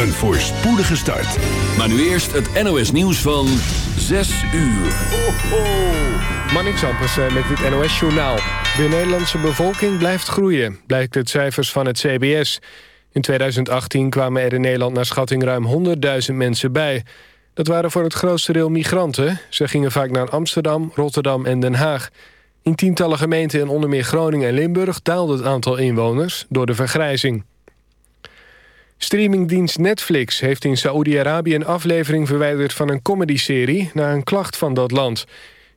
Een voorspoedige start. Maar nu eerst het NOS nieuws van 6 uur. Ho. Marnix Ampersen eh, met het NOS Journaal. De Nederlandse bevolking blijft groeien, blijkt uit cijfers van het CBS. In 2018 kwamen er in Nederland naar schatting ruim 100.000 mensen bij. Dat waren voor het grootste deel migranten. Ze gingen vaak naar Amsterdam, Rotterdam en Den Haag. In tientallen gemeenten in onder meer Groningen en Limburg... daalde het aantal inwoners door de vergrijzing. Streamingdienst Netflix heeft in Saoedi-Arabië een aflevering verwijderd van een comedyserie na een klacht van dat land.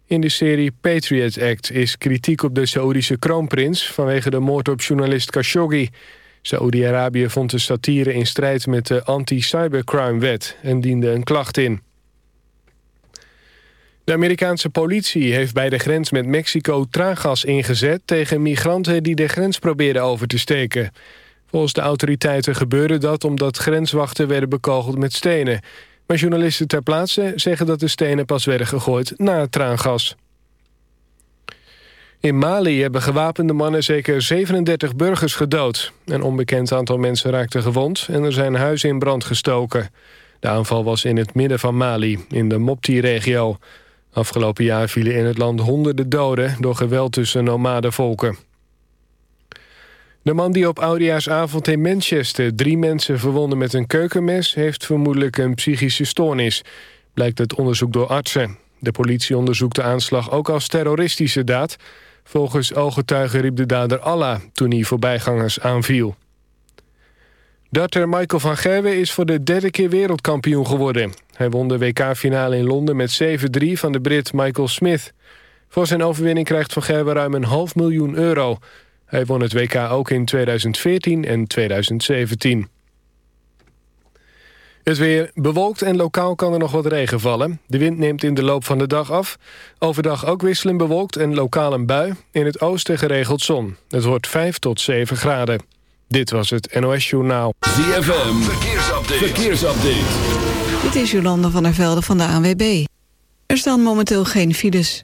In de serie Patriot Act is kritiek op de Saoedische kroonprins vanwege de moord op journalist Khashoggi. Saoedi-Arabië vond de satire in strijd met de anti-cybercrime-wet en diende een klacht in. De Amerikaanse politie heeft bij de grens met Mexico traangas ingezet... tegen migranten die de grens probeerden over te steken. Volgens de autoriteiten gebeurde dat omdat grenswachten werden bekogeld met stenen. Maar journalisten ter plaatse zeggen dat de stenen pas werden gegooid na het traangas. In Mali hebben gewapende mannen zeker 37 burgers gedood. Een onbekend aantal mensen raakte gewond en er zijn huizen in brand gestoken. De aanval was in het midden van Mali, in de Mopti-regio. Afgelopen jaar vielen in het land honderden doden door geweld tussen nomadenvolken. De man die op Oudejaarsavond in Manchester drie mensen verwonde met een keukenmes... heeft vermoedelijk een psychische stoornis, blijkt uit onderzoek door artsen. De politie onderzoekt de aanslag ook als terroristische daad. Volgens ooggetuigen riep de dader Allah toen hij voorbijgangers aanviel. Darter Michael van Gerwen is voor de derde keer wereldkampioen geworden. Hij won de WK-finale in Londen met 7-3 van de Brit Michael Smith. Voor zijn overwinning krijgt Van Gerwen ruim een half miljoen euro. Hij won het WK ook in 2014 en 2017. Het weer bewolkt en lokaal kan er nog wat regen vallen. De wind neemt in de loop van de dag af. Overdag ook wisselen bewolkt en lokaal een bui. In het oosten geregeld zon. Het wordt 5 tot 7 graden. Dit was het NOS Journaal. ZFM, verkeersupdate. verkeersupdate. Dit is Jolande van der Velde van de ANWB. Er staan momenteel geen files.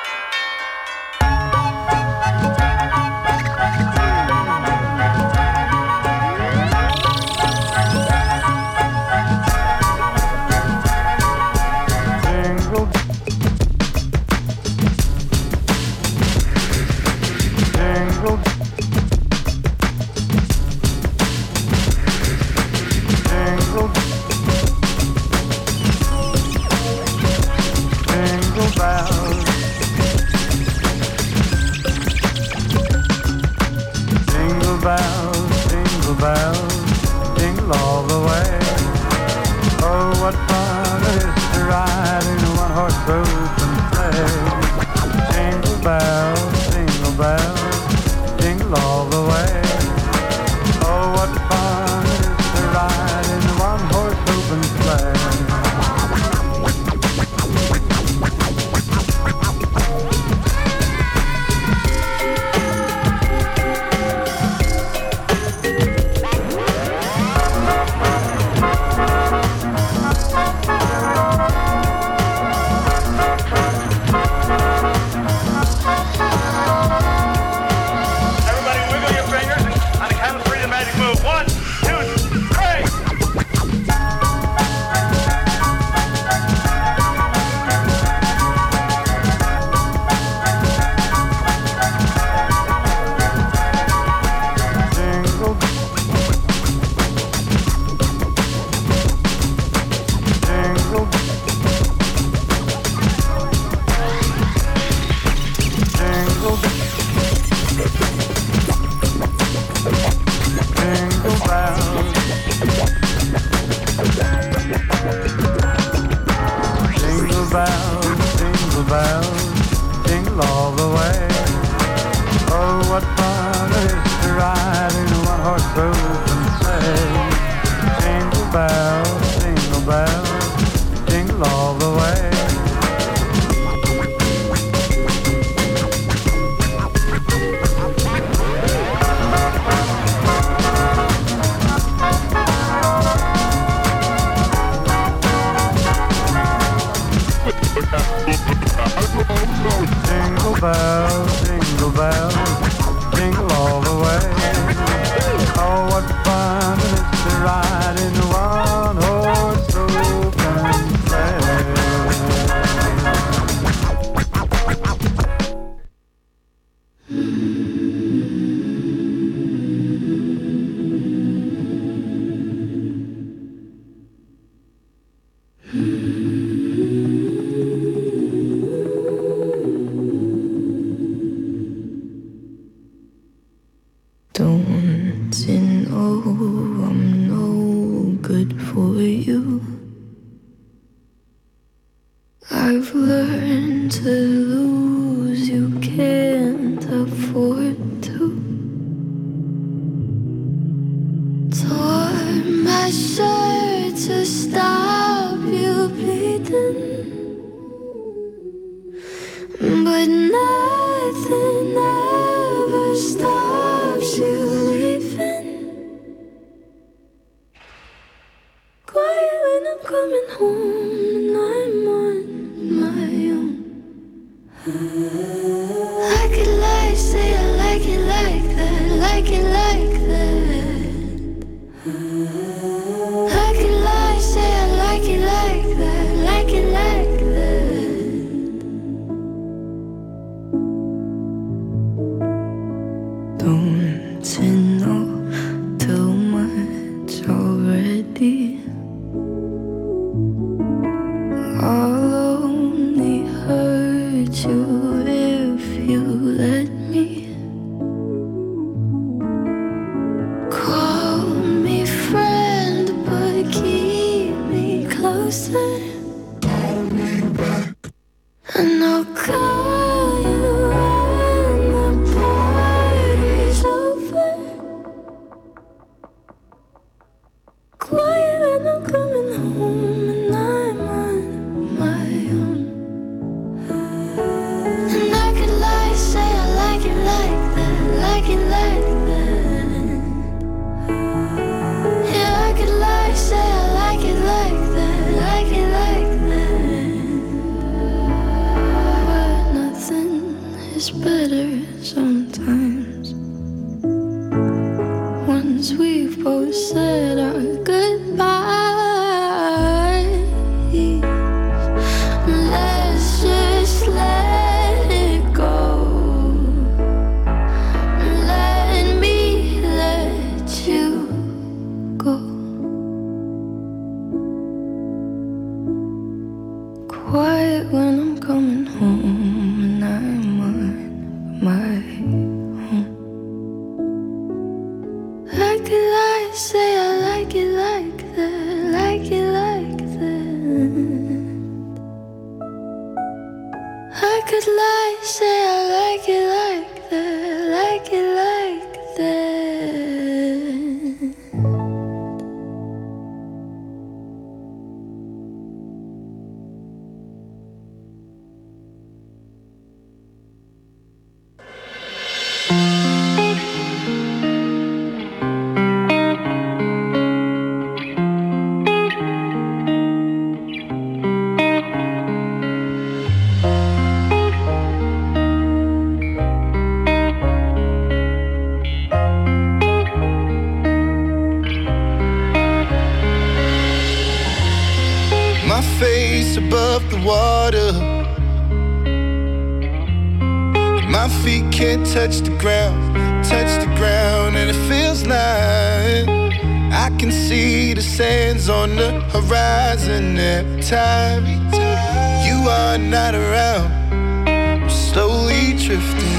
drifting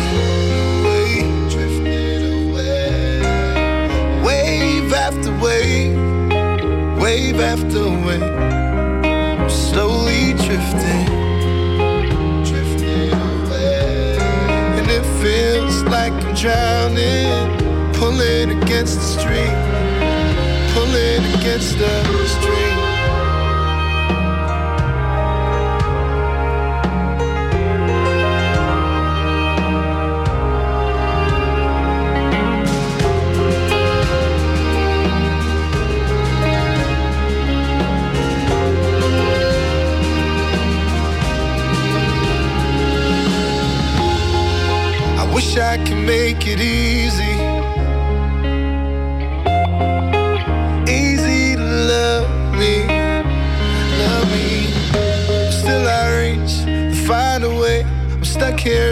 away, drifting away. Wave after wave, wave after wave. I'm slowly drifting, drifting away. And it feels like I'm drowning, pulling against the street, pulling against the street. wish I could make it easy. Easy to love me, love me. Still I reach to find a way. I'm stuck here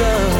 love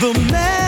the man.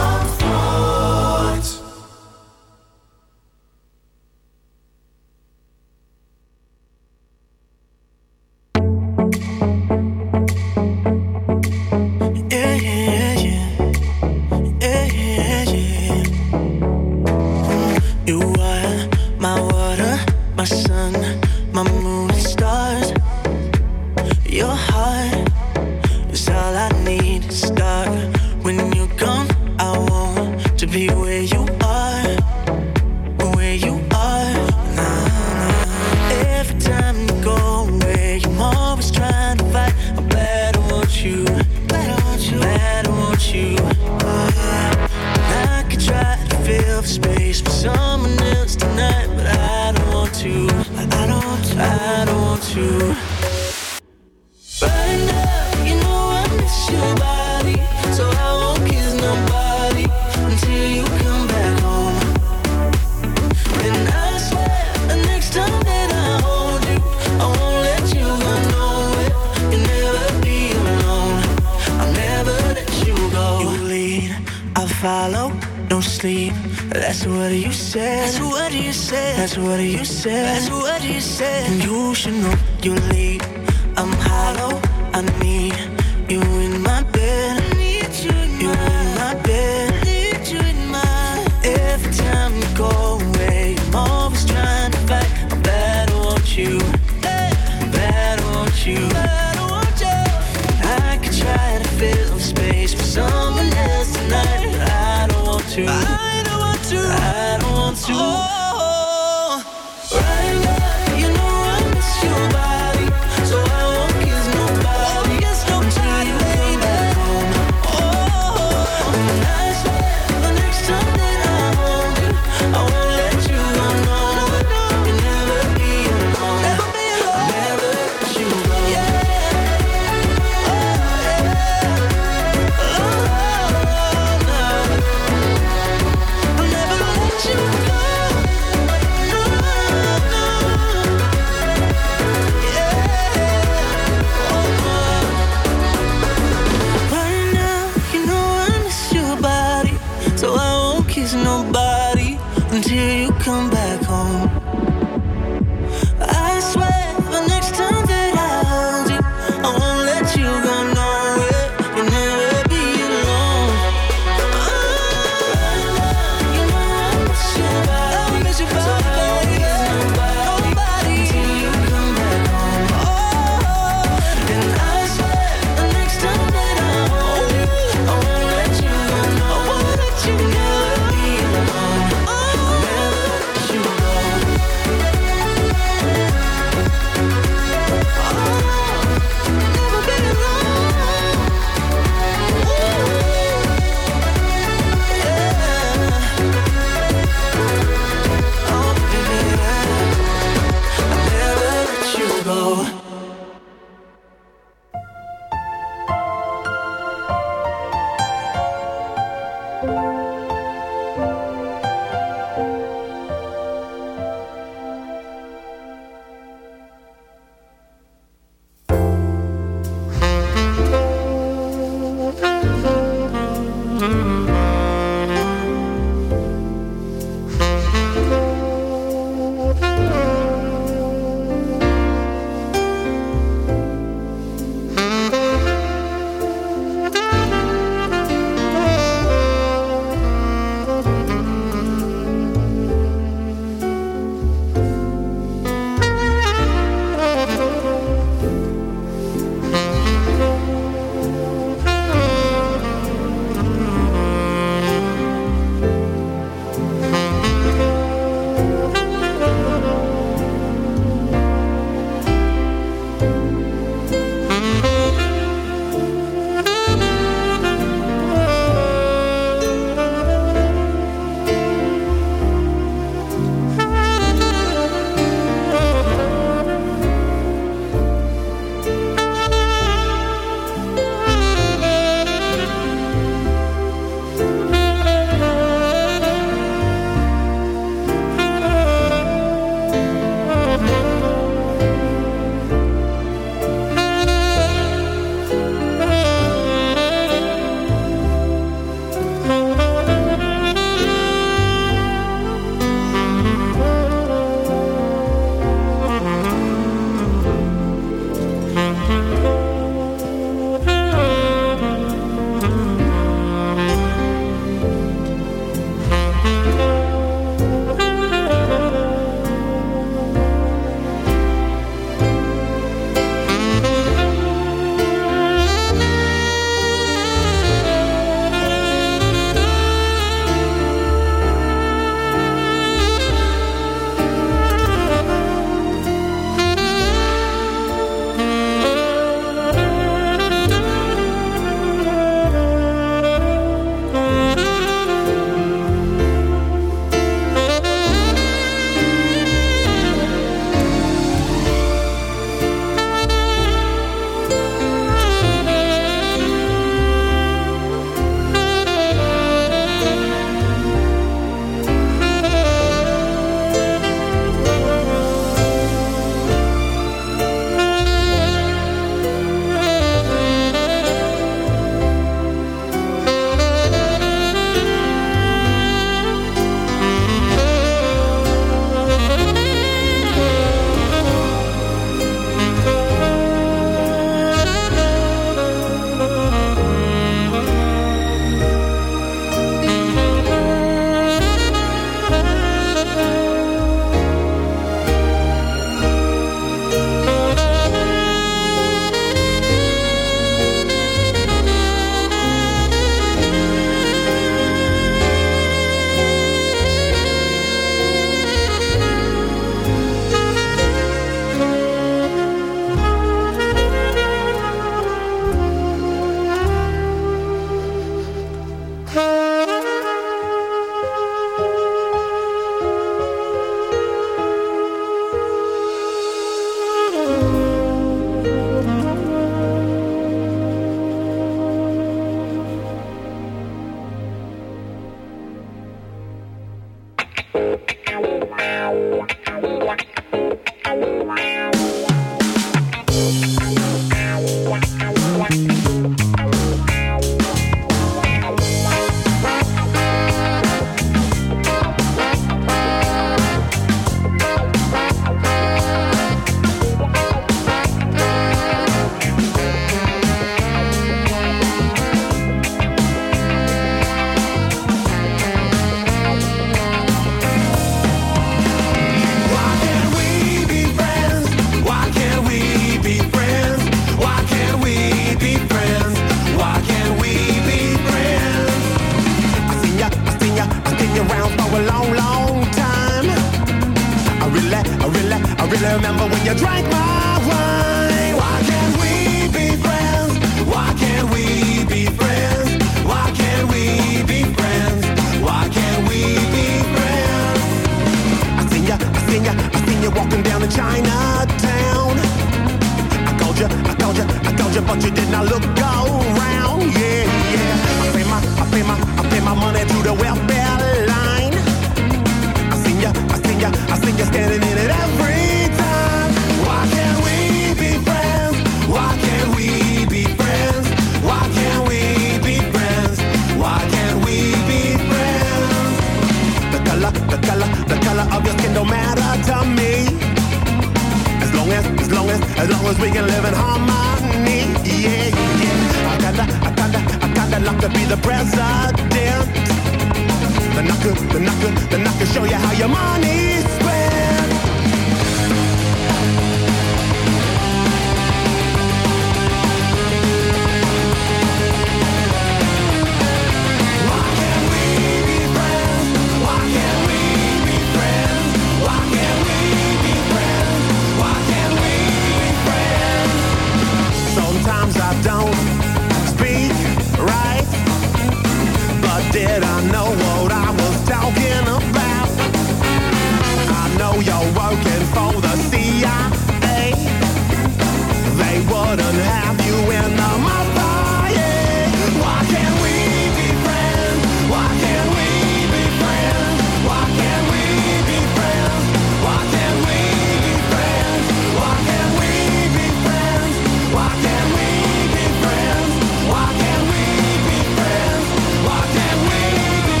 fill some space for someone else tonight. I don't want to. I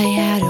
I had a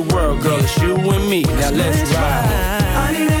world, girl, it's you and me. Now let's ride.